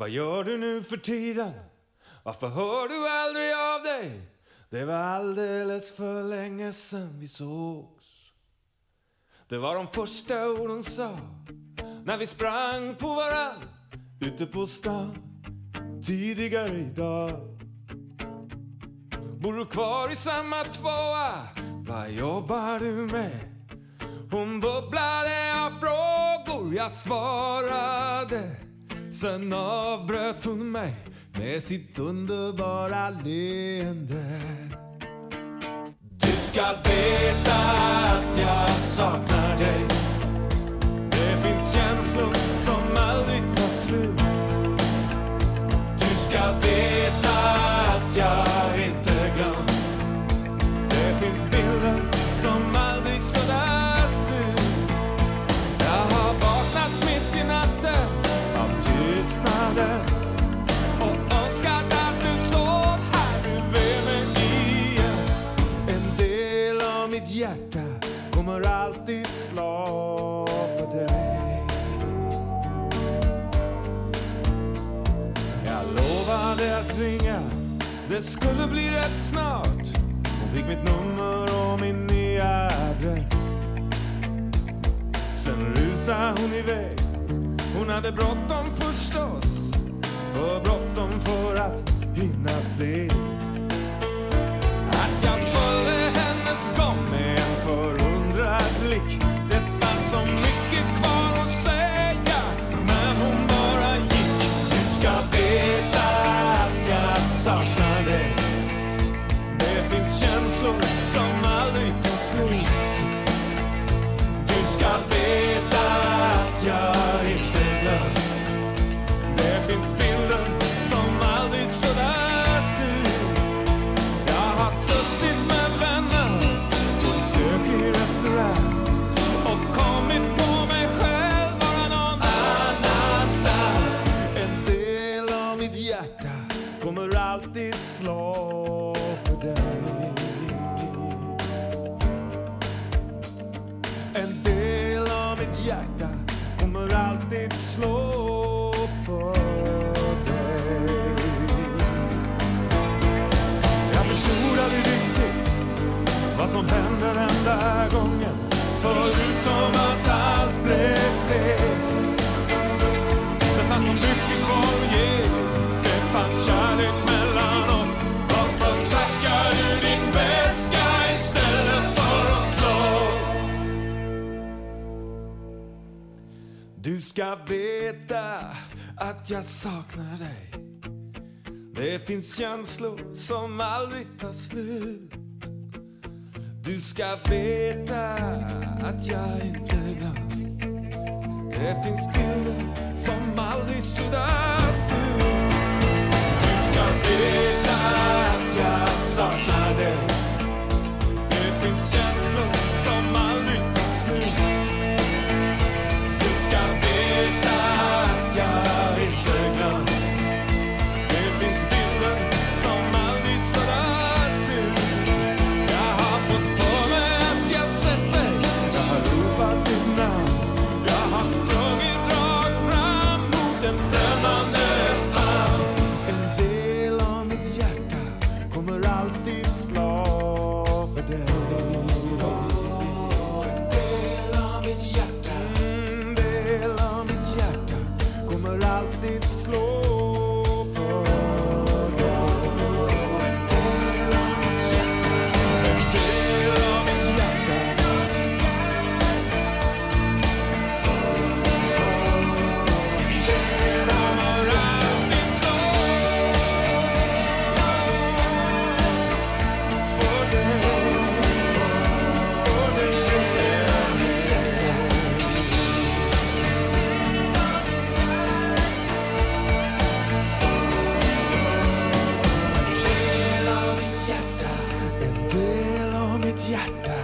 Vad gör du nu för tiden? Varför hör du aldrig av dig? Det var alldeles för länge sen vi sågs. Det var de första orden sa när vi sprang på varann ute på stan tidigare idag. Bor du kvar i samma tvåa? Vad jobbar du med? Hon bubblade av frågor, jag svarade. Sen avbröt hon mig med sitt underbara leende. Du ska veta att jag saknar dig. Det finns känslor som aldrig tar slut. Du ska veta att ringa, det skulle bli rätt snart. Hon fick mitt nummer och min nya adress. Sen rusade hon iväg. Hon hade bråttom förstås. För bråttom för att hinna se. Att jag följde hennes gång saknar it's slow. Ska veta att jag saknar dig. Det finns känslor som aldrig tar slut. Du ska veta att jag inte glömt. Det finns bilder som aldrig suddas Thank you. 鸡蛋。